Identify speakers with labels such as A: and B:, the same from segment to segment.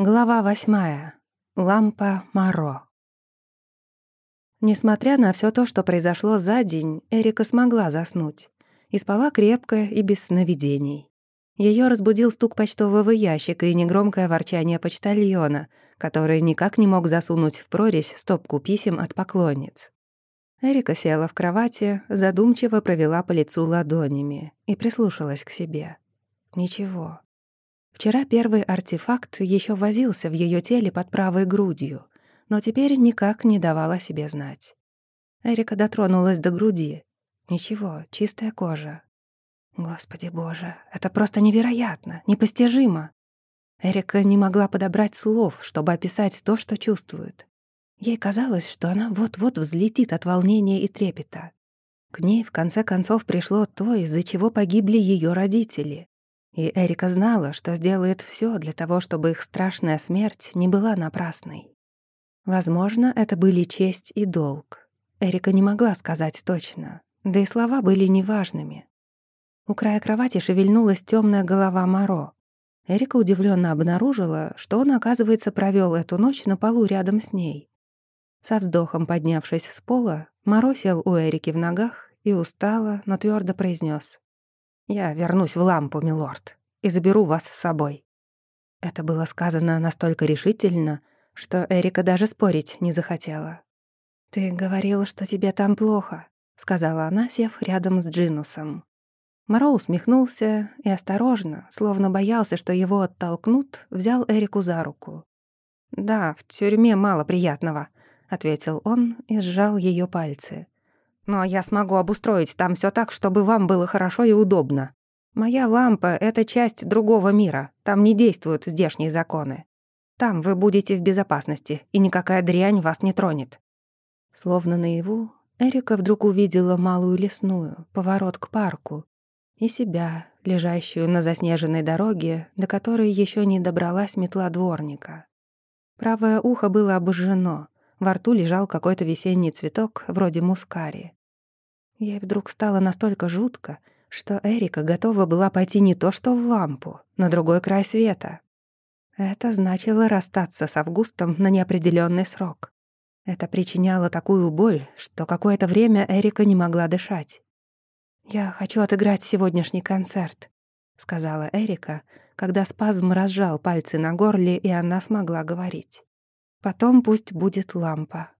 A: Глава восьмая. Лампа Маро. Несмотря на все то, что произошло за день, Эрика смогла заснуть. И спала крепко и без сновидений. Ее разбудил стук почтового ящика и негромкое ворчание почтальона, который никак не мог засунуть в прорезь стопку писем от поклонниц. Эрика села в кровати, задумчиво провела по лицу ладонями и прислушалась к себе. Ничего. Вчера первый артефакт еще возился в ее теле под правой грудью, но теперь никак не давал о себе знать. Эрика дотронулась до груди. Ничего, чистая кожа. Господи боже, это просто невероятно, непостижимо. Эрика не могла подобрать слов, чтобы описать то, что чувствует. Ей казалось, что она вот-вот взлетит от волнения и трепета. К ней, в конце концов, пришло то, из-за чего погибли ее родители. И Эрика знала, что сделает все для того, чтобы их страшная смерть не была напрасной. Возможно, это были честь и долг. Эрика не могла сказать точно, да и слова были неважными. У края кровати шевельнулась темная голова Моро. Эрика удивленно обнаружила, что он, оказывается, провел эту ночь на полу рядом с ней. Со вздохом поднявшись с пола, Моро сел у Эрики в ногах и устало, но твердо произнес: «Я вернусь в лампу, милорд, и заберу вас с собой». Это было сказано настолько решительно, что Эрика даже спорить не захотела. «Ты говорил, что тебе там плохо», — сказала она, сев рядом с Джинусом. Моро усмехнулся и осторожно, словно боялся, что его оттолкнут, взял Эрику за руку. «Да, в тюрьме мало приятного», — ответил он и сжал ее пальцы. Но я смогу обустроить там все так, чтобы вам было хорошо и удобно. Моя лампа — это часть другого мира, там не действуют здешние законы. Там вы будете в безопасности, и никакая дрянь вас не тронет». Словно наяву, Эрика вдруг увидела малую лесную, поворот к парку, и себя, лежащую на заснеженной дороге, до которой еще не добралась метла дворника. Правое ухо было обожжено, во рту лежал какой-то весенний цветок, вроде мускари. Ей вдруг стало настолько жутко, что Эрика готова была пойти не то что в лампу, на другой край света. Это значило расстаться с Августом на неопределенный срок. Это причиняло такую боль, что какое-то время Эрика не могла дышать. «Я хочу отыграть сегодняшний концерт», — сказала Эрика, когда спазм разжал пальцы на горле, и она смогла говорить. «Потом пусть будет лампа».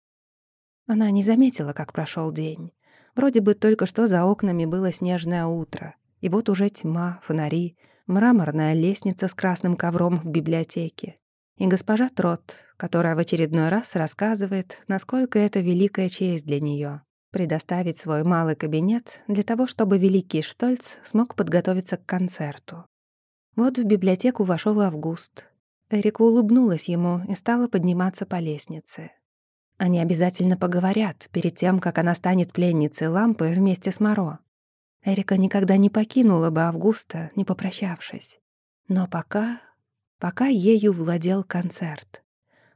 A: Она не заметила, как прошел день. Вроде бы только что за окнами было снежное утро, и вот уже тьма, фонари, мраморная лестница с красным ковром в библиотеке. И госпожа Трот, которая в очередной раз рассказывает, насколько это великая честь для нее предоставить свой малый кабинет для того, чтобы великий Штольц смог подготовиться к концерту. Вот в библиотеку вошел Август. Эрика улыбнулась ему и стала подниматься по лестнице. Они обязательно поговорят перед тем, как она станет пленницей лампы вместе с Моро. Эрика никогда не покинула бы Августа, не попрощавшись. Но пока... пока ею владел концерт.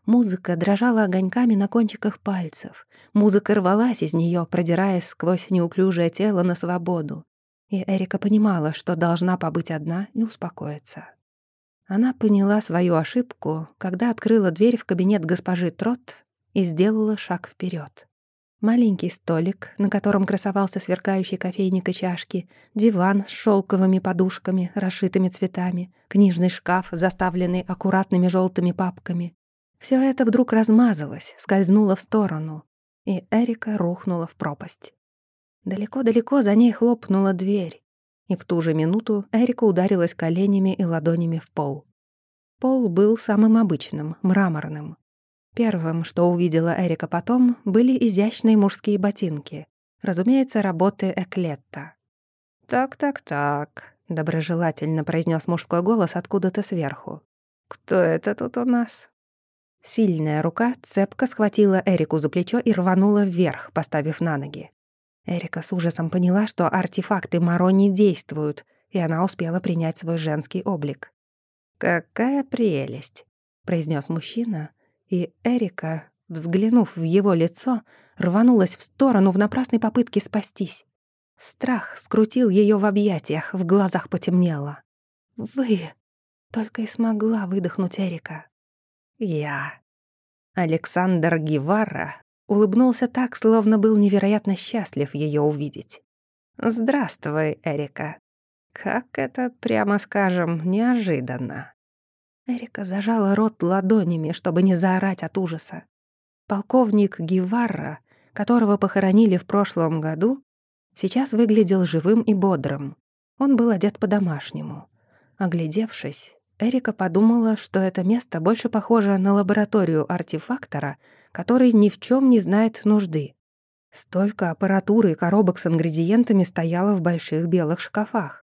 A: Музыка дрожала огоньками на кончиках пальцев. Музыка рвалась из нее, продираясь сквозь неуклюжее тело на свободу. И Эрика понимала, что должна побыть одна и успокоиться. Она поняла свою ошибку, когда открыла дверь в кабинет госпожи Трот и сделала шаг вперед. Маленький столик, на котором красовался сверкающий кофейник и чашки, диван с шелковыми подушками, расшитыми цветами, книжный шкаф, заставленный аккуратными желтыми папками. Все это вдруг размазалось, скользнуло в сторону, и Эрика рухнула в пропасть. Далеко-далеко за ней хлопнула дверь, и в ту же минуту Эрика ударилась коленями и ладонями в пол. Пол был самым обычным, мраморным. Первым, что увидела Эрика потом, были изящные мужские ботинки. Разумеется, работы Эклетта. «Так-так-так», — доброжелательно произнес мужской голос откуда-то сверху. «Кто это тут у нас?» Сильная рука цепко схватила Эрику за плечо и рванула вверх, поставив на ноги. Эрика с ужасом поняла, что артефакты Маро не действуют, и она успела принять свой женский облик. «Какая прелесть!» — произнес мужчина — и Эрика, взглянув в его лицо, рванулась в сторону в напрасной попытке спастись. Страх скрутил ее в объятиях, в глазах потемнело. «Вы!» — только и смогла выдохнуть Эрика. я. Александр Гевара улыбнулся так, словно был невероятно счастлив ее увидеть. «Здравствуй, Эрика. Как это, прямо скажем, неожиданно». Эрика зажала рот ладонями, чтобы не заорать от ужаса. Полковник Гевара, которого похоронили в прошлом году, сейчас выглядел живым и бодрым. Он был одет по-домашнему. Оглядевшись, Эрика подумала, что это место больше похоже на лабораторию артефактора, который ни в чем не знает нужды. Столько аппаратуры и коробок с ингредиентами стояло в больших белых шкафах.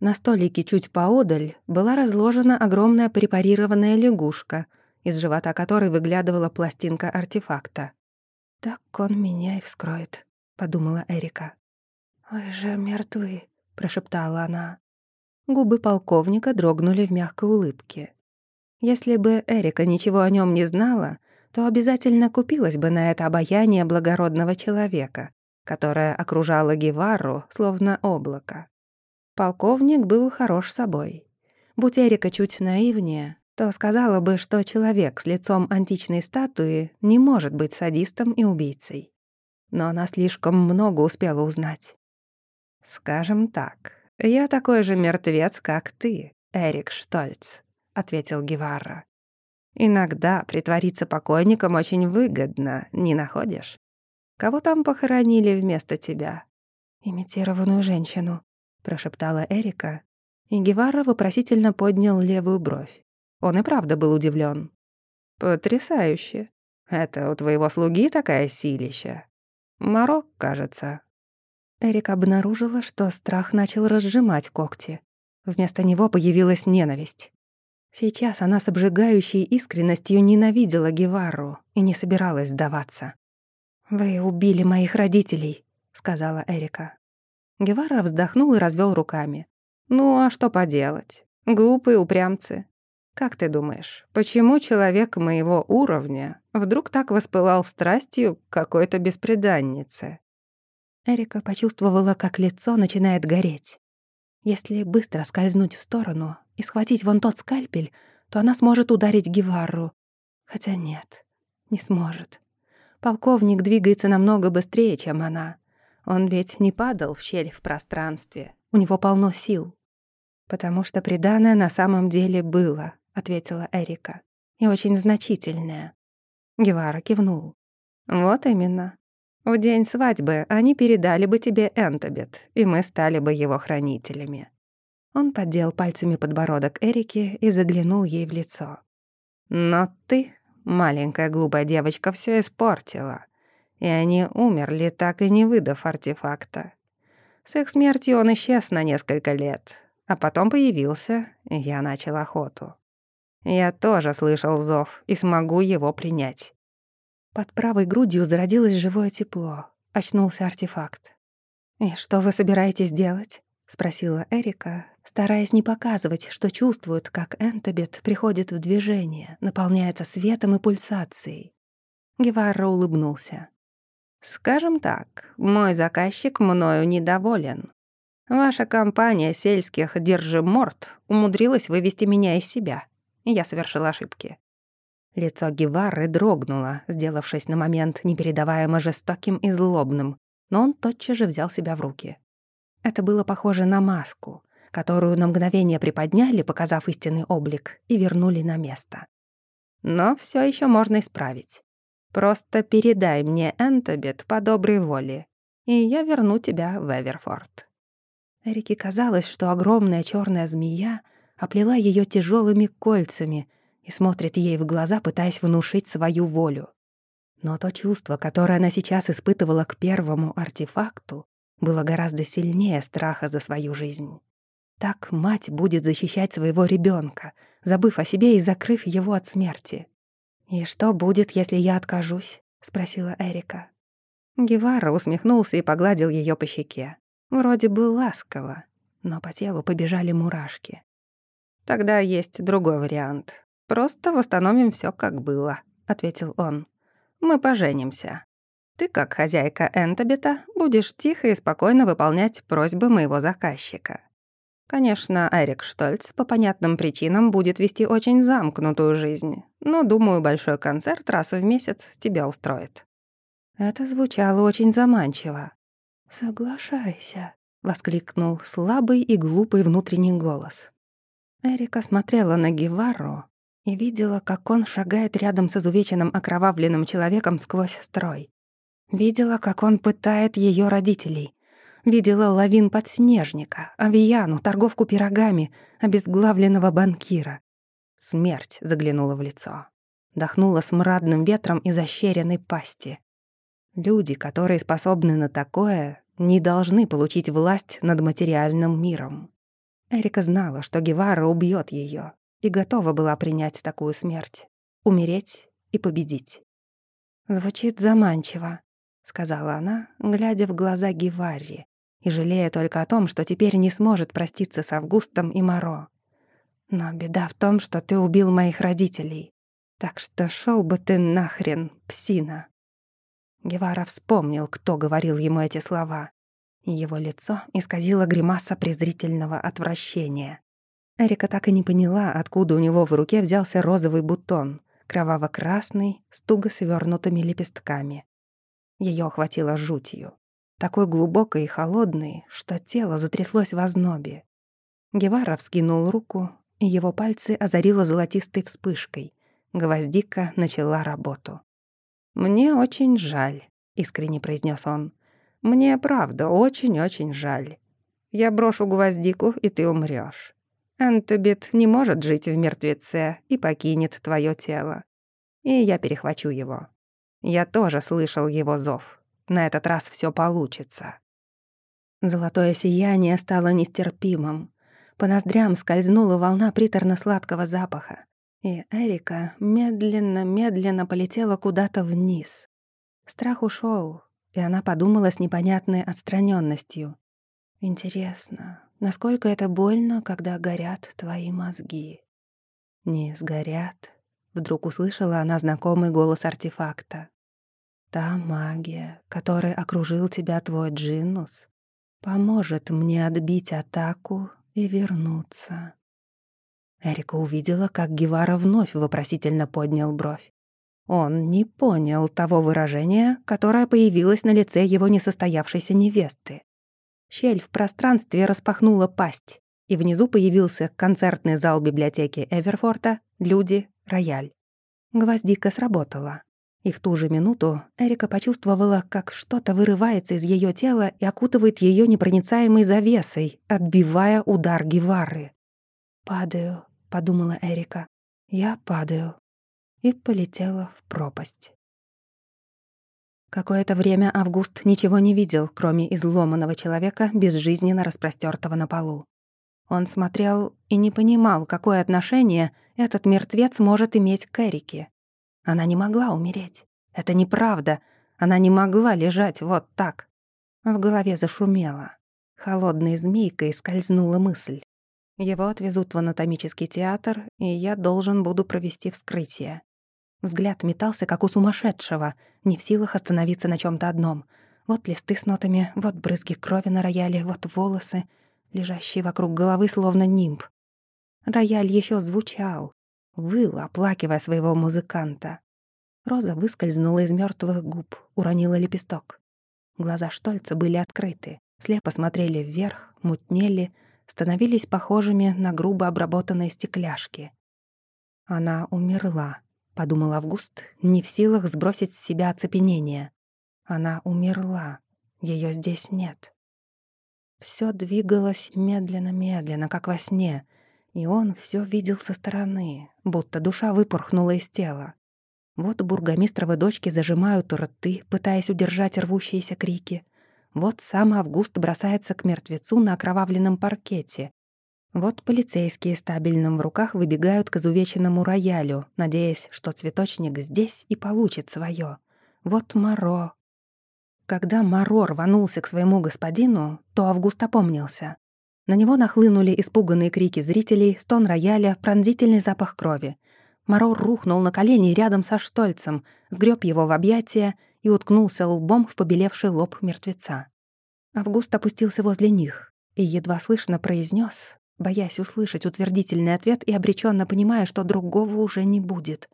A: На столике чуть поодаль была разложена огромная препарированная лягушка, из живота которой выглядывала пластинка артефакта. «Так он меня и вскроет», — подумала Эрика. «Вы же мертвы», — прошептала она. Губы полковника дрогнули в мягкой улыбке. Если бы Эрика ничего о нем не знала, то обязательно купилась бы на это обаяние благородного человека, которое окружало Гевару словно облако. Полковник был хорош собой. Будь Эрика чуть наивнее, то сказала бы, что человек с лицом античной статуи не может быть садистом и убийцей. Но она слишком много успела узнать. «Скажем так, я такой же мертвец, как ты, Эрик Штольц», — ответил Гевара. Иногда притвориться покойником очень выгодно, не находишь? Кого там похоронили вместо тебя? Имитированную женщину, прошептала Эрика, и Гевара вопросительно поднял левую бровь. Он и правда был удивлен. Потрясающе. Это у твоего слуги такая силища. Марок, кажется. Эрика обнаружила, что страх начал разжимать когти. Вместо него появилась ненависть. Сейчас она с обжигающей искренностью ненавидела Гевару и не собиралась сдаваться. «Вы убили моих родителей», — сказала Эрика. Гевара вздохнул и развел руками. «Ну, а что поделать? Глупые упрямцы. Как ты думаешь, почему человек моего уровня вдруг так воспылал страстью к какой-то беспреданнице?» Эрика почувствовала, как лицо начинает гореть. Если быстро скользнуть в сторону, и схватить вон тот скальпель, то она сможет ударить Гевару. Хотя нет, не сможет. Полковник двигается намного быстрее, чем она. Он ведь не падал в щель в пространстве. У него полно сил. «Потому что преданное на самом деле было», — ответила Эрика. «И очень значительное». Гевара кивнул. «Вот именно. В день свадьбы они передали бы тебе Энтобет, и мы стали бы его хранителями. Он поддел пальцами подбородок Эрики и заглянул ей в лицо. «Но ты, маленькая глупая девочка, все испортила. И они умерли, так и не выдав артефакта. С их смертью он исчез на несколько лет, а потом появился, и я начал охоту. Я тоже слышал зов и смогу его принять». Под правой грудью зародилось живое тепло. Очнулся артефакт. «И что вы собираетесь делать?» — спросила Эрика, стараясь не показывать, что чувствует, как Энтобет приходит в движение, наполняется светом и пульсацией. Геварра улыбнулся. «Скажем так, мой заказчик мною недоволен. Ваша компания сельских «Держи морд» умудрилась вывести меня из себя. Я совершил ошибки». Лицо Гевары дрогнуло, сделавшись на момент непередаваемо жестоким и злобным, но он тотчас же взял себя в руки. Это было похоже на маску, которую на мгновение приподняли, показав истинный облик, и вернули на место. Но все еще можно исправить. Просто передай мне Энтобет по доброй воле, и я верну тебя в Эверфорд. Эрике казалось, что огромная черная змея оплела ее тяжелыми кольцами и смотрит ей в глаза, пытаясь внушить свою волю. Но то чувство, которое она сейчас испытывала к первому артефакту, было гораздо сильнее страха за свою жизнь. Так мать будет защищать своего ребенка, забыв о себе и закрыв его от смерти. «И что будет, если я откажусь?» — спросила Эрика. Гевара усмехнулся и погладил ее по щеке. Вроде бы ласково, но по телу побежали мурашки. «Тогда есть другой вариант. Просто восстановим все, как было», — ответил он. «Мы поженимся. Ты, как хозяйка Энтобита, будешь тихо и спокойно выполнять просьбы моего заказчика. Конечно, Эрик Штольц по понятным причинам будет вести очень замкнутую жизнь, но, думаю, большой концерт раз в месяц тебя устроит». Это звучало очень заманчиво. «Соглашайся», — воскликнул слабый и глупый внутренний голос. Эрика смотрела на Гевару и видела, как он шагает рядом с изувеченным окровавленным человеком сквозь строй. Видела, как он пытает ее родителей, Видела лавин подснежника, авиану, торговку пирогами, обезглавленного банкира. Смерть заглянула в лицо. Дохнула смрадным ветром из ощеренной пасти. Люди, которые способны на такое, не должны получить власть над материальным миром. Эрика знала, что Гевара убьет ее, и готова была принять такую смерть. Умереть и победить. Звучит заманчиво, сказала она, глядя в глаза Геварри и жалея только о том, что теперь не сможет проститься с Августом и Моро. Но беда в том, что ты убил моих родителей. Так что шел бы ты нахрен, псина. Гевара вспомнил, кто говорил ему эти слова. Его лицо исказило гримаса презрительного отвращения. Эрика так и не поняла, откуда у него в руке взялся розовый бутон, кроваво-красный, с туго свернутыми лепестками. Ее охватило жутью, такой глубокой и холодной, что тело затряслось в ознобе. Гевара вскинул руку, и его пальцы озарило золотистой вспышкой. Гвоздика начала работу. «Мне очень жаль», — искренне произнес он. «Мне, правда, очень-очень жаль. Я брошу гвоздику, и ты умрёшь. Энтебит не может жить в мертвеце и покинет твое тело. И я перехвачу его. Я тоже слышал его зов. На этот раз все получится. Золотое сияние стало нестерпимым. По ноздрям скользнула волна приторно-сладкого запаха. И Эрика медленно-медленно полетела куда-то вниз. Страх ушел, и она подумала с непонятной отстраненностью. «Интересно, насколько это больно, когда горят твои мозги?» «Не сгорят», — вдруг услышала она знакомый голос артефакта. Та магия, которой окружил тебя твой Джиннус, поможет мне отбить атаку и вернуться. Эрика увидела, как Гевара вновь вопросительно поднял бровь. Он не понял того выражения, которое появилось на лице его несостоявшейся невесты. Щель в пространстве распахнула пасть, и внизу появился концертный зал библиотеки Эверфорта, люди, рояль. Гвоздика сработала. И в ту же минуту Эрика почувствовала, как что-то вырывается из ее тела и окутывает ее непроницаемой завесой, отбивая удар Гевары. «Падаю», — подумала Эрика. «Я падаю». И полетела в пропасть. Какое-то время Август ничего не видел, кроме изломанного человека, безжизненно распростертого на полу. Он смотрел и не понимал, какое отношение этот мертвец может иметь к Эрике. Она не могла умереть. Это неправда. Она не могла лежать вот так. В голове зашумело. Холодной змейкой скользнула мысль. Его отвезут в анатомический театр, и я должен буду провести вскрытие. Взгляд метался, как у сумасшедшего, не в силах остановиться на чем то одном. Вот листы с нотами, вот брызги крови на рояле, вот волосы, лежащие вокруг головы, словно нимб. Рояль еще звучал, выл, оплакивая своего музыканта. Роза выскользнула из мертвых губ, уронила лепесток. Глаза Штольца были открыты, слепо смотрели вверх, мутнели, становились похожими на грубо обработанные стекляшки. «Она умерла», — подумал Август, не в силах сбросить с себя оцепенение. «Она умерла. Ее здесь нет». Все двигалось медленно-медленно, как во сне — и он все видел со стороны, будто душа выпорхнула из тела. Вот бургомистровы дочки зажимают рты, пытаясь удержать рвущиеся крики. Вот сам Август бросается к мертвецу на окровавленном паркете. Вот полицейские с табельным в руках выбегают к изувеченному роялю, надеясь, что цветочник здесь и получит свое. Вот Моро. Когда Моро рванулся к своему господину, то Август опомнился. На него нахлынули испуганные крики зрителей, стон рояля, пронзительный запах крови. Моро рухнул на колени рядом со Штольцем, сгреб его в объятия и уткнулся лбом в побелевший лоб мертвеца. Август опустился возле них, и едва слышно произнес, боясь услышать утвердительный ответ и обреченно понимая, что другого уже не будет.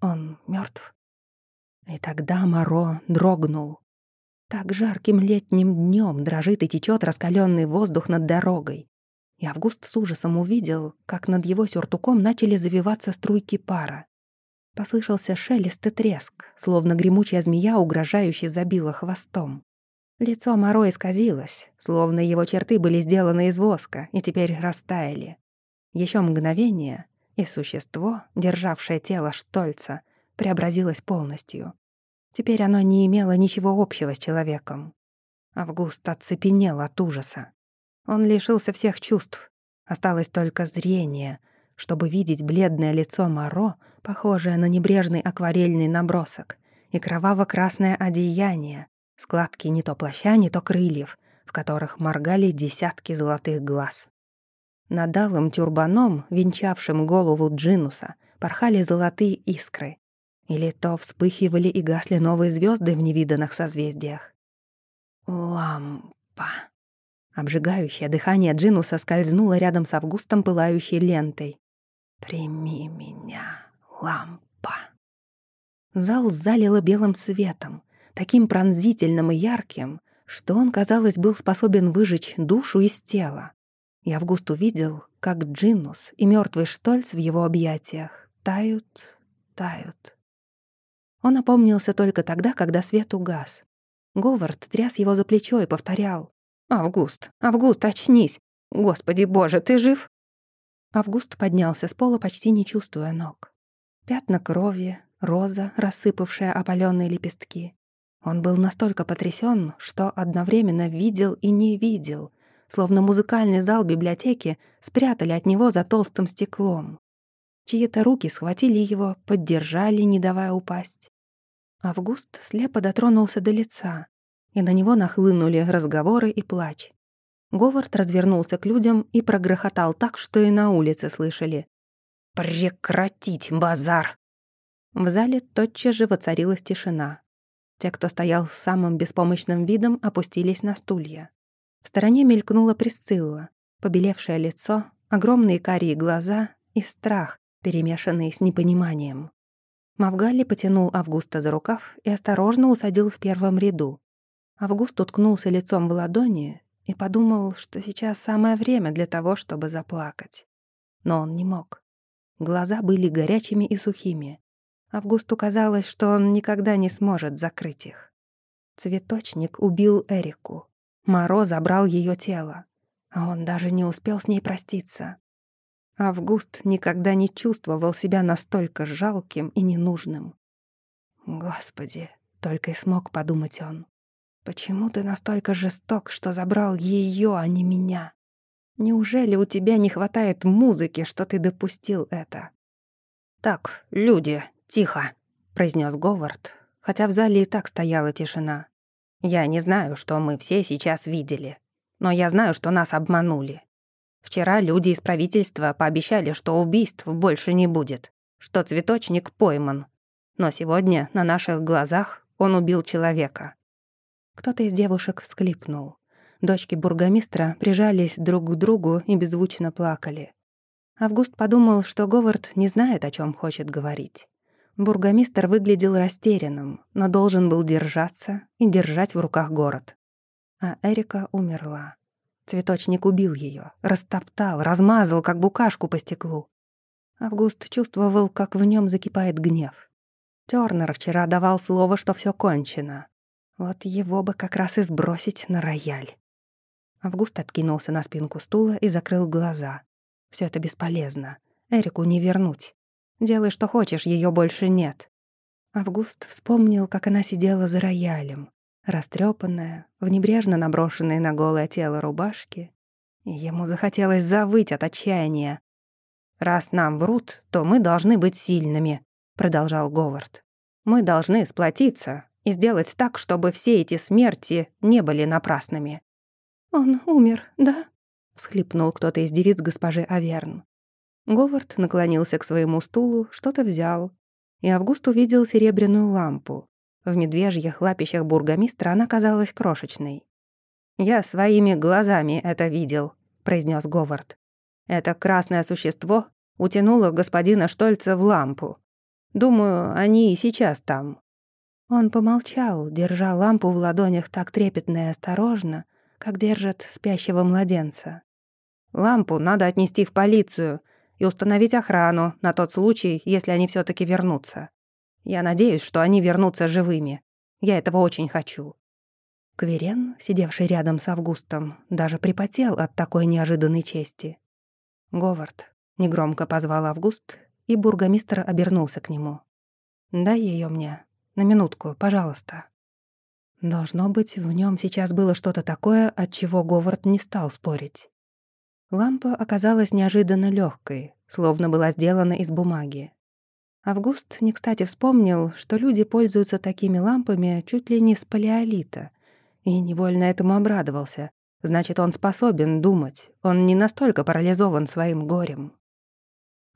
A: Он мертв. И тогда Моро дрогнул. Так жарким летним днем дрожит и течет раскаленный воздух над дорогой. И Август с ужасом увидел, как над его сюртуком начали завиваться струйки пара. Послышался шелест и треск, словно гремучая змея, угрожающе забила хвостом. Лицо Моро исказилось, словно его черты были сделаны из воска и теперь растаяли. Еще мгновение, и существо, державшее тело Штольца, преобразилось полностью. Теперь оно не имело ничего общего с человеком. Август оцепенел от ужаса. Он лишился всех чувств. Осталось только зрение, чтобы видеть бледное лицо Моро, похожее на небрежный акварельный набросок, и кроваво-красное одеяние, складки не то плаща, не то крыльев, в которых моргали десятки золотых глаз. Над алым тюрбаном, венчавшим голову Джинуса, порхали золотые искры. Или то вспыхивали и гасли новые звезды в невиданных созвездиях. Лампа. Обжигающее дыхание Джинуса скользнуло рядом с Августом пылающей лентой. «Прими меня, лампа». Зал залило белым светом, таким пронзительным и ярким, что он, казалось, был способен выжечь душу из тела. И Август увидел, как Джинус и мертвый Штольц в его объятиях тают, тают. Он опомнился только тогда, когда свет угас. Говард тряс его за плечо и повторял. «Август, Август, очнись! Господи боже, ты жив?» Август поднялся с пола, почти не чувствуя ног. Пятна крови, роза, рассыпавшая опалённые лепестки. Он был настолько потрясен, что одновременно видел и не видел, словно музыкальный зал библиотеки спрятали от него за толстым стеклом. Чьи-то руки схватили его, поддержали, не давая упасть. Август слепо дотронулся до лица, и на него нахлынули разговоры и плач. Говард развернулся к людям и прогрохотал так, что и на улице слышали. «Прекратить базар!» В зале тотчас же воцарилась тишина. Те, кто стоял с самым беспомощным видом, опустились на стулья. В стороне мелькнула Присцилла, побелевшее лицо, огромные карие глаза и страх, перемешанный с непониманием. Мавгали потянул Августа за рукав и осторожно усадил в первом ряду. Август уткнулся лицом в ладони и подумал, что сейчас самое время для того, чтобы заплакать. Но он не мог. Глаза были горячими и сухими. Августу казалось, что он никогда не сможет закрыть их. Цветочник убил Эрику. Моро забрал ее тело, а он даже не успел с ней проститься. Август никогда не чувствовал себя настолько жалким и ненужным. «Господи!» — только и смог подумать он. «Почему ты настолько жесток, что забрал ее, а не меня? Неужели у тебя не хватает музыки, что ты допустил это?» «Так, люди, «Тихо», — произнес Говард, хотя в зале и так стояла тишина. «Я не знаю, что мы все сейчас видели, но я знаю, что нас обманули. Вчера люди из правительства пообещали, что убийств больше не будет, что цветочник пойман. Но сегодня на наших глазах он убил человека». Кто-то из девушек всклипнул. Дочки бургомистра прижались друг к другу и беззвучно плакали. Август подумал, что Говард не знает, о чем хочет говорить. Бургомистр выглядел растерянным, но должен был держаться и держать в руках город. А Эрика умерла. Цветочник убил ее, растоптал, размазал, как букашку по стеклу. Август чувствовал, как в нем закипает гнев. Тёрнер вчера давал слово, что все кончено. Вот его бы как раз и сбросить на рояль. Август откинулся на спинку стула и закрыл глаза. Все это бесполезно. Эрику не вернуть. Делай, что хочешь, ее больше нет. Август вспомнил, как она сидела за роялем, растрепанная, в небрежно наброшенной на голое тело рубашке. И ему захотелось завыть от отчаяния. «Раз нам врут, то мы должны быть сильными», — продолжал Говард. «Мы должны сплотиться и сделать так, чтобы все эти смерти не были напрасными». «Он умер, да?» — всхлипнул кто-то из девиц госпожи Аверн. Говард наклонился к своему стулу, что-то взял, и Август увидел серебряную лампу. В медвежьих лапищах бургомистра она казалась крошечной. «Я своими глазами это видел», — произнес Говард. «Это красное существо утянуло господина Штольца в лампу. Думаю, они и сейчас там». Он помолчал, держа лампу в ладонях так трепетно и осторожно, как держат спящего младенца. «Лампу надо отнести в полицию и установить охрану на тот случай, если они все таки вернутся. Я надеюсь, что они вернутся живыми. Я этого очень хочу». Кверен, сидевший рядом с Августом, даже припотел от такой неожиданной чести. «Говард», — негромко позвал Август, и бургомистр обернулся к нему. «Дай ее мне. На минутку, пожалуйста». Должно быть, в нем сейчас было что-то такое, от чего Говард не стал спорить. Лампа оказалась неожиданно легкой, словно была сделана из бумаги. Август не кстати вспомнил, что люди пользуются такими лампами чуть ли не с палеолита, и невольно этому обрадовался. Значит, он способен думать, он не настолько парализован своим горем.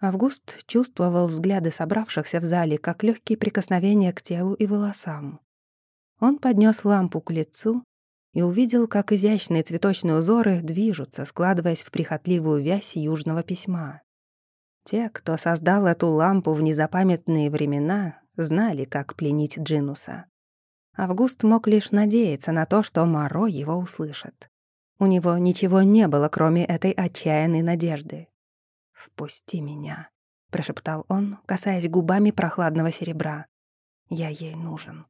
A: Август чувствовал взгляды собравшихся в зале как легкие прикосновения к телу и волосам. Он поднес лампу к лицу и увидел, как изящные цветочные узоры движутся, складываясь в прихотливую вязь южного письма. Те, кто создал эту лампу в незапамятные времена, знали, как пленить Джинуса. Август мог лишь надеяться на то, что Маро его услышит. У него ничего не было, кроме этой отчаянной надежды. «Впусти меня», — прошептал он, касаясь губами прохладного серебра. «Я ей нужен.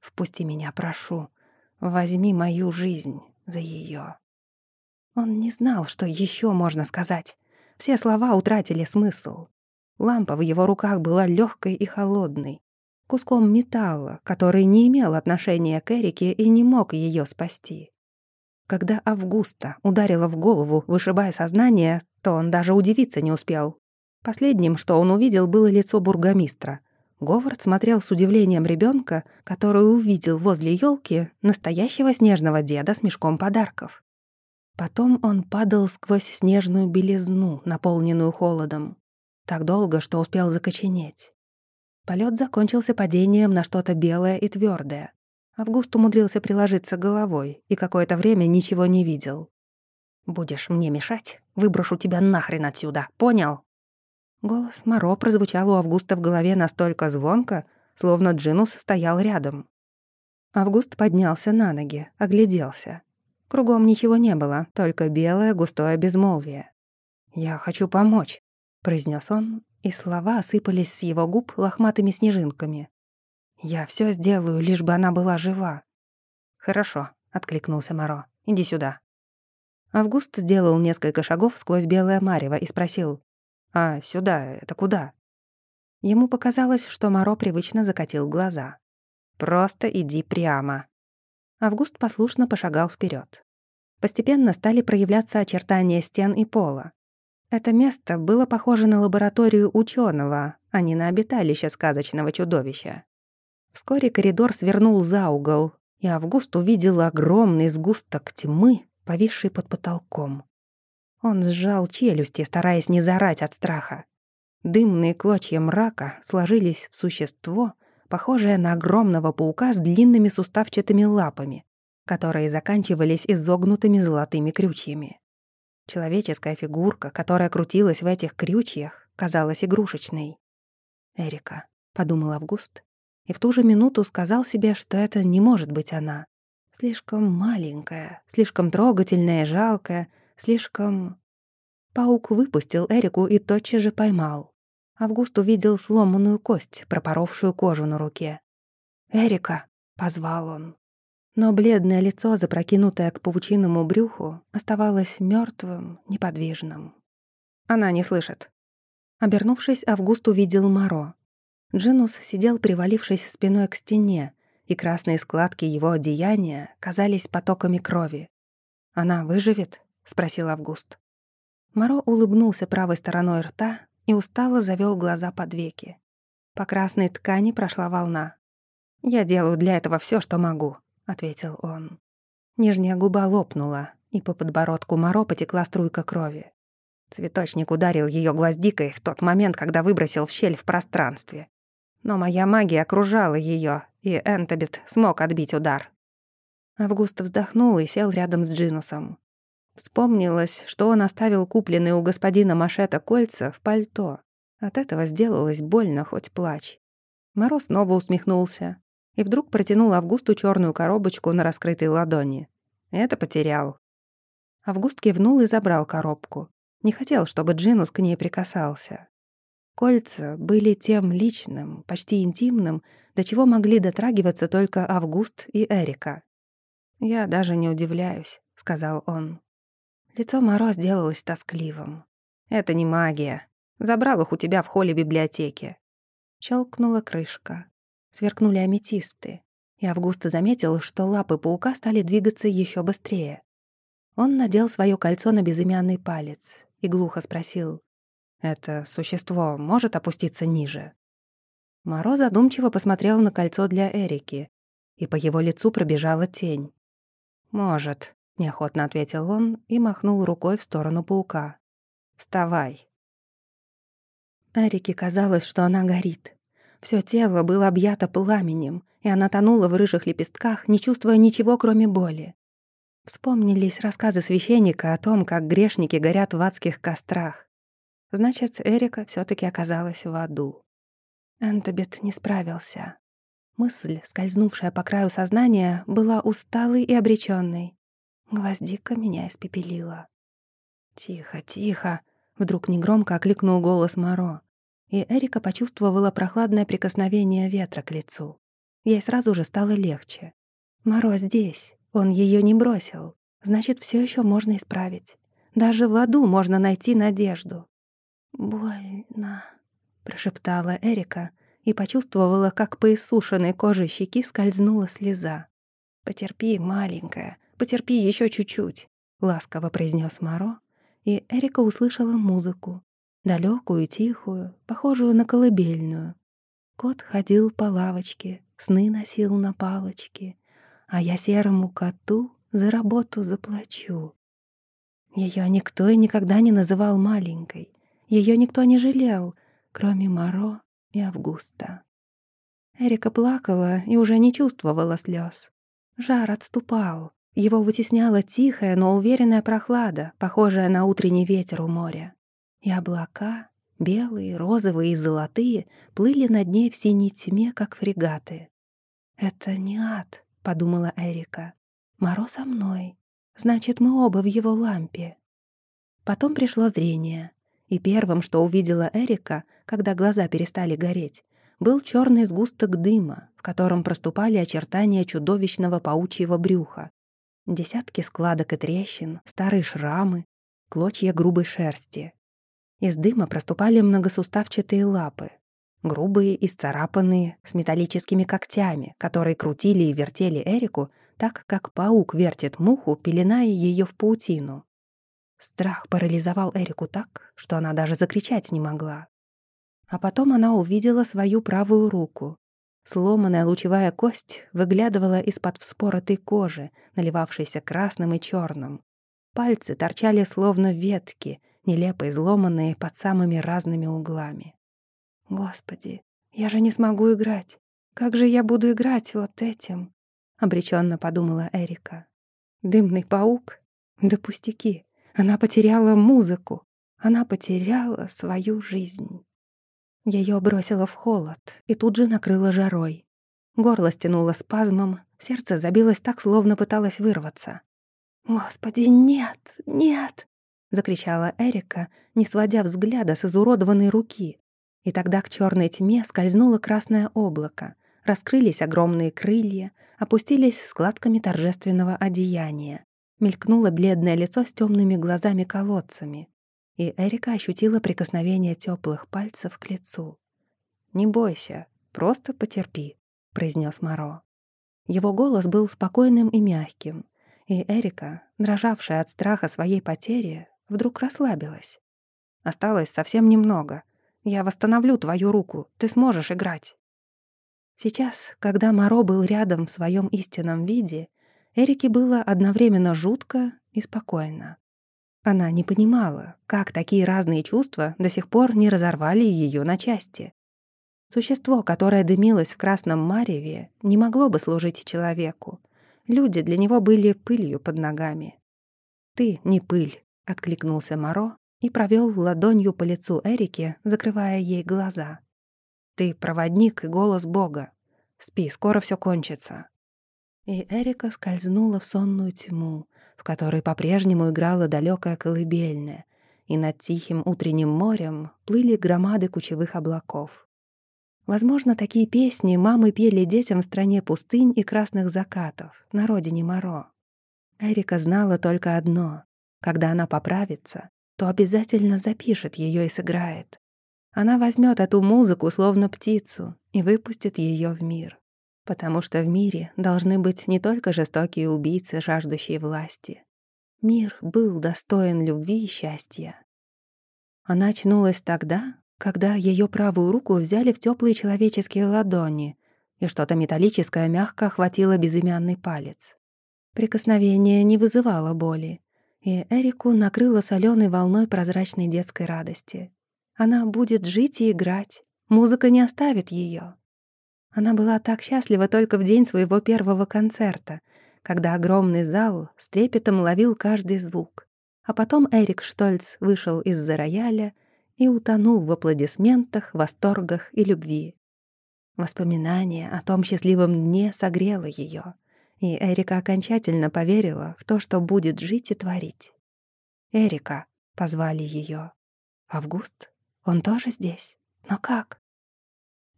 A: Впусти меня, прошу. Возьми мою жизнь за ее. Он не знал, что еще можно сказать. Все слова утратили смысл. Лампа в его руках была легкой и холодной, куском металла, который не имел отношения к Эрике и не мог ее спасти. Когда Августа ударила в голову, вышибая сознание, то он даже удивиться не успел. Последним, что он увидел, было лицо бургомистра. Говард смотрел с удивлением ребенка, который увидел возле елки настоящего снежного деда с мешком подарков. Потом он падал сквозь снежную белизну, наполненную холодом. Так долго, что успел закоченеть. Полет закончился падением на что-то белое и твердое. Август умудрился приложиться головой и какое-то время ничего не видел. «Будешь мне мешать? Выброшу тебя нахрен отсюда, понял?» Голос Моро прозвучал у Августа в голове настолько звонко, словно Джинус стоял рядом. Август поднялся на ноги, огляделся. Кругом ничего не было, только белое густое безмолвие. «Я хочу помочь», — произнес он, и слова осыпались с его губ лохматыми снежинками. Я все сделаю, лишь бы она была жива». «Хорошо», — откликнулся Моро. «Иди сюда». Август сделал несколько шагов сквозь белое марево и спросил. «А сюда это куда?» Ему показалось, что Моро привычно закатил глаза. «Просто иди прямо». Август послушно пошагал вперед. Постепенно стали проявляться очертания стен и пола. Это место было похоже на лабораторию ученого, а не на обиталище сказочного чудовища. Вскоре коридор свернул за угол, и Август увидел огромный сгусток тьмы, повисший под потолком. Он сжал челюсти, стараясь не зарать от страха. Дымные клочья мрака сложились в существо, похожее на огромного паука с длинными суставчатыми лапами, которые заканчивались изогнутыми золотыми крючьями. Человеческая фигурка, которая крутилась в этих крючьях, казалась игрушечной. «Эрика», — подумал Август, и в ту же минуту сказал себе, что это не может быть она. Слишком маленькая, слишком трогательная и жалкая, слишком... Паук выпустил Эрику и тотчас же поймал. Август увидел сломанную кость, пропоровшую кожу на руке. «Эрика!» — позвал он. Но бледное лицо, запрокинутое к паучиному брюху, оставалось мертвым, неподвижным. Она не слышит. Обернувшись, Август увидел Моро. Джинус сидел, привалившись спиной к стене, и красные складки его одеяния казались потоками крови. «Она выживет?» — спросил Август. Моро улыбнулся правой стороной рта и устало завёл глаза под веки. По красной ткани прошла волна. «Я делаю для этого всё, что могу», — ответил он. Нижняя губа лопнула, и по подбородку Моро потекла струйка крови. Цветочник ударил её гвоздикой в тот момент, когда выбросил в щель в пространстве. Но моя магия окружала ее, и Энтобит смог отбить удар. Август вздохнул и сел рядом с Джинусом. Вспомнилось, что он оставил купленные у господина Машета кольца в пальто. От этого сделалось больно, хоть плачь. Мороз снова усмехнулся и вдруг протянул Августу черную коробочку на раскрытой ладони. Это потерял. Август кивнул и забрал коробку. Не хотел, чтобы Джинус к ней прикасался. Кольца были тем личным, почти интимным, до чего могли дотрагиваться только Август и Эрика. «Я даже не удивляюсь», — сказал он. Лицо Моро сделалось тоскливым. «Это не магия. Забрал их у тебя в холле библиотеки». Щелкнула крышка. Сверкнули аметисты. И Августа заметил, что лапы паука стали двигаться еще быстрее. Он надел свое кольцо на безымянный палец и глухо спросил. «Это существо может опуститься ниже?» Моро задумчиво посмотрел на кольцо для Эрики, и по его лицу пробежала тень. «Может», — неохотно ответил он и махнул рукой в сторону паука. «Вставай». Эрике казалось, что она горит. Всё тело было объято пламенем, и она тонула в рыжих лепестках, не чувствуя ничего, кроме боли. Вспомнились рассказы священника о том, как грешники горят в адских кострах. Значит, Эрика всё таки оказалась в аду. Энтобет не справился. Мысль, скользнувшая по краю сознания, была усталой и обречённой. Гвоздика меня испепелила. «Тихо, тихо!» — вдруг негромко окликнул голос Моро, и Эрика почувствовала прохладное прикосновение ветра к лицу. Ей сразу же стало легче. Моро здесь, он её не бросил. Значит, всё ещё можно исправить. Даже в аду можно найти надежду. «Больно», — прошептала Эрика, и почувствовала, как по иссушенной коже щеки скользнула слеза. «Потерпи, маленькая, потерпи еще чуть-чуть», — ласково произнес Маро, и Эрика услышала музыку, далекую, тихую, похожую на колыбельную. Кот ходил по лавочке, сны носил на палочке, а я серому коту за работу заплачу. Ее никто и никогда не называл маленькой, ее никто не жалел, кроме Маро и Августа. Эрика плакала и уже не чувствовала слез. Жар отступал. Его вытесняла тихая, но уверенная прохлада, похожая на утренний ветер у моря. И облака, белые, розовые и золотые, плыли над ней в синей тьме, как фрегаты. «Это не ад», — подумала Эрика. «Моро со мной. Значит, мы оба в его лампе». Потом пришло зрение. И первым, что увидела Эрика, когда глаза перестали гореть, был черный сгусток дыма, в котором проступали очертания чудовищного паучьего брюха. Десятки складок и трещин, старые шрамы, клочья грубой шерсти. Из дыма проступали многосуставчатые лапы, грубые и сцарапанные, с металлическими когтями, которые крутили и вертели Эрику так, как паук вертит муху, пеленая ее в паутину. Страх парализовал Эрику так, что она даже закричать не могла. А потом она увидела свою правую руку. Сломанная лучевая кость выглядывала из-под вспоротой кожи, наливавшейся красным и черным. Пальцы торчали словно ветки, нелепо изломанные под самыми разными углами. «Господи, я же не смогу играть. Как же я буду играть вот этим?» — обреченно подумала Эрика. «Дымный паук? Да пустяки. Она потеряла музыку. Она потеряла свою жизнь. Ее бросило в холод и тут же накрыло жарой. Горло стянуло спазмом, сердце забилось так, словно пыталось вырваться. «Господи, нет, нет!» — закричала Эрика, не сводя взгляда с изуродованной руки. И тогда к черной тьме скользнуло красное облако, раскрылись огромные крылья, опустились складками торжественного одеяния мелькнуло бледное лицо с темными глазами-колодцами, и Эрика ощутила прикосновение теплых пальцев к лицу. «Не бойся, просто потерпи», — произнес Моро. Его голос был спокойным и мягким, и Эрика, дрожавшая от страха своей потери, вдруг расслабилась. «Осталось совсем немного. Я восстановлю твою руку, ты сможешь играть». Сейчас, когда Моро был рядом в своем истинном виде, Эрике было одновременно жутко и спокойно. Она не понимала, как такие разные чувства до сих пор не разорвали ее на части. Существо, которое дымилось в красном мареве, не могло бы служить человеку. Люди для него были пылью под ногами. «Ты не пыль», — откликнулся Моро и провел ладонью по лицу Эрики, закрывая ей глаза. «Ты проводник и голос Бога. Спи, скоро все кончится». И Эрика скользнула в сонную тьму, в которой по-прежнему играла далекая колыбельная, и над тихим утренним морем плыли громады кучевых облаков. Возможно, такие песни мамы пели детям в стране пустынь и красных закатов, на родине Моро. Эрика знала только одно — когда она поправится, то обязательно запишет ее и сыграет. Она возьмет эту музыку, словно птицу, и выпустит ее в мир. Потому что в мире должны быть не только жестокие убийцы, жаждущие власти. Мир был достоин любви и счастья. Она очнулась тогда, когда ее правую руку взяли в теплые человеческие ладони, и что-то металлическое мягко охватило безымянный палец. Прикосновение не вызывало боли, и Эрику накрыло соленой волной прозрачной детской радости. Она будет жить и играть, музыка не оставит ее. Она была так счастлива только в день своего первого концерта, когда огромный зал с трепетом ловил каждый звук. А потом Эрик Штольц вышел из-за рояля и утонул в аплодисментах, восторгах и любви. Воспоминание о том счастливом дне согрело ее, и Эрика окончательно поверила в то, что будет жить и творить. «Эрика», — позвали ее. «Август? Он тоже здесь? Но как?»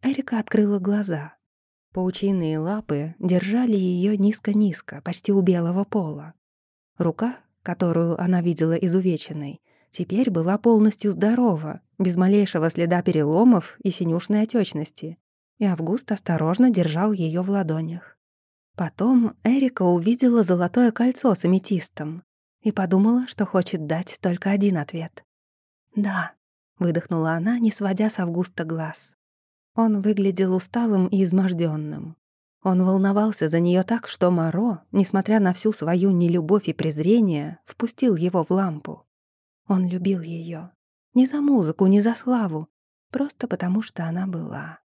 A: Эрика открыла глаза. Паучиные лапы держали ее низко-низко, почти у белого пола. Рука, которую она видела изувеченной, теперь была полностью здорова, без малейшего следа переломов и синюшной отечности, и Август осторожно держал ее в ладонях. Потом Эрика увидела золотое кольцо с аметистом и подумала, что хочет дать только один ответ. «Да», — выдохнула она, не сводя с Августа глаз. Он выглядел усталым и изможденным. Он волновался за нее так, что Моро, несмотря на всю свою нелюбовь и презрение, впустил его в лампу. Он любил ее. Не за музыку, не за славу, просто потому что она была.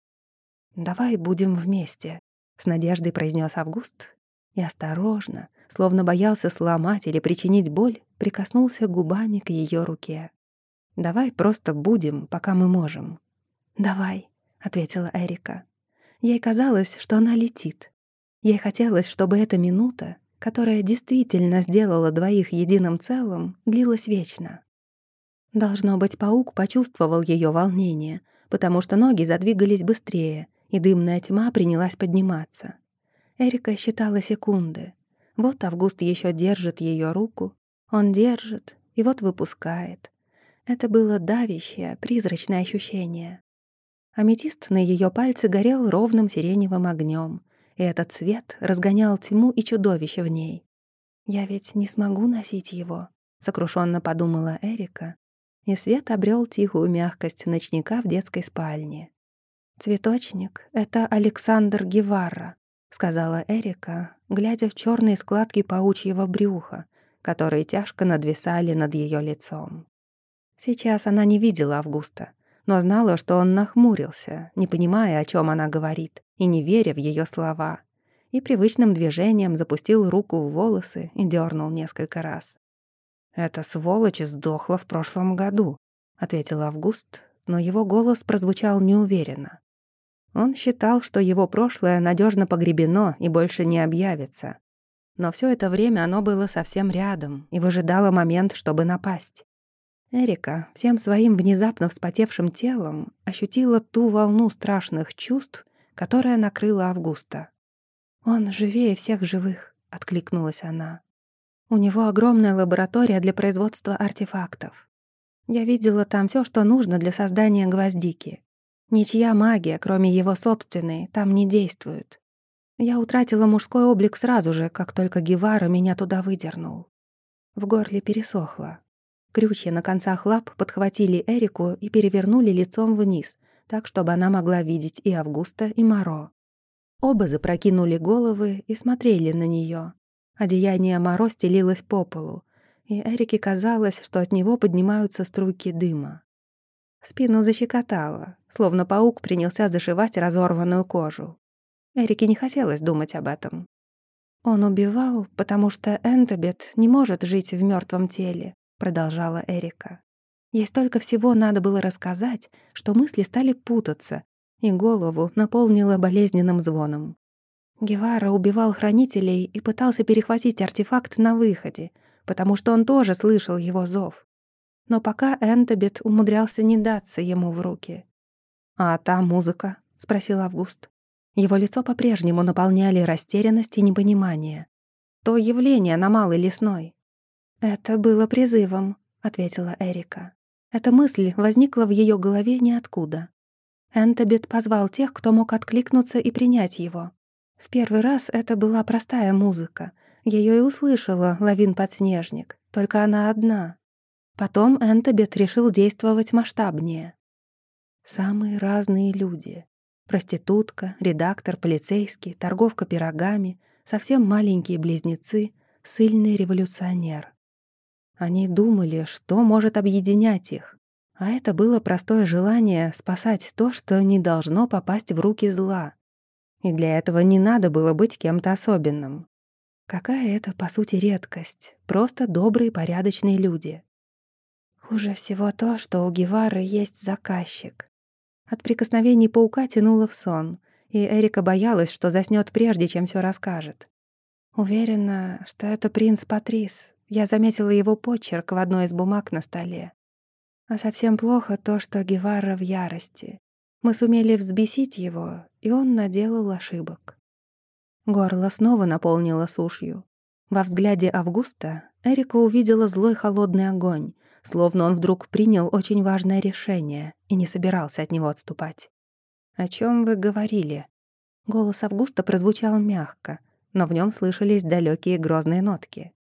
A: «Давай будем вместе», — с надеждой произнес Август и осторожно, словно боялся сломать или причинить боль, прикоснулся губами к ее руке. «Давай просто будем, пока мы можем». «Давай», — ответила Эрика. Ей казалось, что она летит. Ей хотелось, чтобы эта минута, которая действительно сделала двоих единым целым, длилась вечно. Должно быть, паук почувствовал ее волнение, потому что ноги задвигались быстрее, и дымная тьма принялась подниматься. Эрика считала секунды. Вот Август еще держит ее руку, он держит и вот выпускает. Это было давящее, призрачное ощущение. Аметист на ее пальце горел ровным сиреневым огнем, и этот цвет разгонял тьму и чудовище в ней. «Я ведь не смогу носить его», — сокрушенно подумала Эрика, и свет обрел тихую мягкость ночника в детской спальне. «Цветочник — это Александр Гевара», — сказала Эрика, глядя в черные складки паучьего брюха, которые тяжко надвисали над ее лицом. Сейчас она не видела Августа, но знала, что он нахмурился, не понимая, о чем она говорит, и не веря в ее слова, и привычным движением запустил руку в волосы и дернул несколько раз. «Эта сволочь сдохла в прошлом году», — ответил Август, но его голос прозвучал неуверенно. Он считал, что его прошлое надежно погребено и больше не объявится. Но все это время оно было совсем рядом и выжидало момент, чтобы напасть. Эрика всем своим внезапно вспотевшим телом ощутила ту волну страшных чувств, которая накрыла Августа. «Он живее всех живых», — откликнулась она. У него огромная лаборатория для производства артефактов. Я видела там все, что нужно для создания гвоздики. Ничья магия, кроме его собственной, там не действует. Я утратила мужской облик сразу же, как только Гевара меня туда выдернул. В горле пересохло. Крючья на концах лап подхватили Эрику и перевернули лицом вниз, так, чтобы она могла видеть и Августа, и Моро. Оба запрокинули головы и смотрели на нее. Одеяние Моро стелилось по полу, и Эрике казалось, что от него поднимаются струйки дыма. Спину защекотало, словно паук принялся зашивать разорванную кожу. Эрике не хотелось думать об этом. «Он убивал, потому что Энтобет не может жить в мертвом теле», — продолжала Эрика. Ей столько всего надо было рассказать, что мысли стали путаться, и голову наполнило болезненным звоном. Гевара убивал хранителей и пытался перехватить артефакт на выходе, потому что он тоже слышал его зов. Но пока Энтобет умудрялся не даться ему в руки. «А та музыка?» — спросил Август. Его лицо по-прежнему наполняли растерянность и непонимание. То явление на Малой Лесной. «Это было призывом», — ответила Эрика. Эта мысль возникла в ее голове ниоткуда. Энтобит позвал тех, кто мог откликнуться и принять его. В первый раз это была простая музыка. Ее и услышала лавин-подснежник, только она одна. Потом Энтобит решил действовать масштабнее. Самые разные люди. Проститутка, редактор, полицейский, торговка пирогами, совсем маленькие близнецы, сильный революционер. Они думали, что может объединять их. А это было простое желание спасать то, что не должно попасть в руки зла. И для этого не надо было быть кем-то особенным. Какая это, по сути, редкость. Просто добрые, порядочные люди. Хуже всего то, что у Гевары есть заказчик. От прикосновений паука тянуло в сон, и Эрика боялась, что заснёт прежде, чем всё расскажет. Уверена, что это принц Патрис, я заметила его почерк в одной из бумаг на столе. А совсем плохо то, что Гевара в ярости. Мы сумели взбесить его, и он наделал ошибок. Горло снова наполнило сушью. Во взгляде Августа Эрика увидела злой холодный огонь, словно он вдруг принял очень важное решение и не собирался от него отступать. «О чем вы говорили?» Голос Августа прозвучал мягко, но в нем слышались далекие грозные нотки.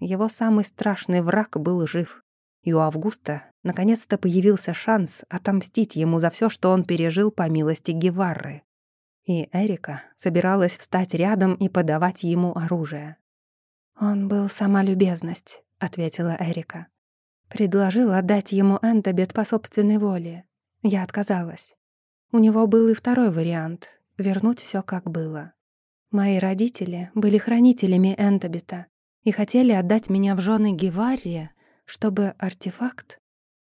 A: Его самый страшный враг был жив. И у Августа наконец-то появился шанс отомстить ему за все, что он пережил по милости Геварры. И Эрика собиралась встать рядом и подавать ему оружие. «Он был сама любезность», — ответила Эрика. Предложил отдать ему Энтобет по собственной воле. Я отказалась. У него был и второй вариант — вернуть все как было. Мои родители были хранителями Энтобета, и хотели отдать меня в жены Гевария, чтобы артефакт...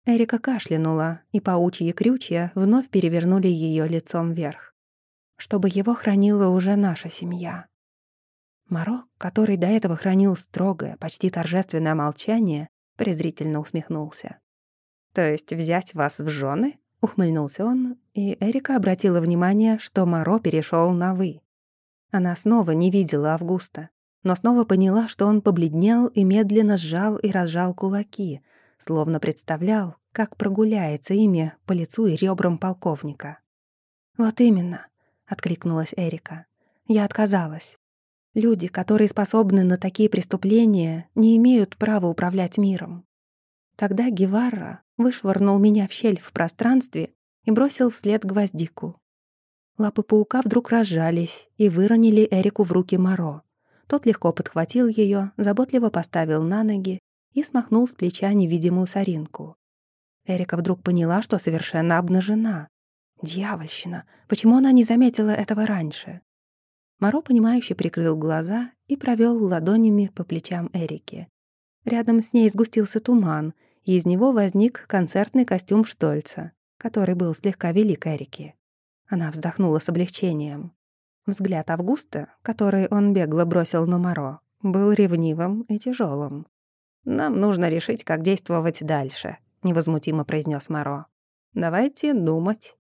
A: Эрика кашлянула, и паучьи крючья вновь перевернули ее лицом вверх. Чтобы его хранила уже наша семья. Маро, который до этого хранил строгое, почти торжественное молчание, презрительно усмехнулся. «То есть взять вас в жены? ухмыльнулся он, и Эрика обратила внимание, что Маро перешел на «вы». Она снова не видела Августа, но снова поняла, что он побледнел и медленно сжал и разжал кулаки, словно представлял, как прогуляется ими по лицу и ребрам полковника. «Вот именно», — откликнулась Эрика. «Я отказалась. Люди, которые способны на такие преступления, не имеют права управлять миром. Тогда Геварра вышвырнул меня в щель в пространстве и бросил вслед гвоздику. Лапы паука вдруг разжались и выронили Эрику в руки Моро. Тот легко подхватил ее, заботливо поставил на ноги и смахнул с плеча невидимую соринку. Эрика вдруг поняла, что совершенно обнажена. Дьявольщина! Почему она не заметила этого раньше? Моро, понимающе прикрыл глаза и провел ладонями по плечам Эрики. Рядом с ней сгустился туман, и из него возник концертный костюм Штольца, который был слегка велик Эрике. Она вздохнула с облегчением. Взгляд Августа, который он бегло бросил на Моро, был ревнивым и тяжелым. «Нам нужно решить, как действовать дальше», — невозмутимо произнес Моро. «Давайте думать».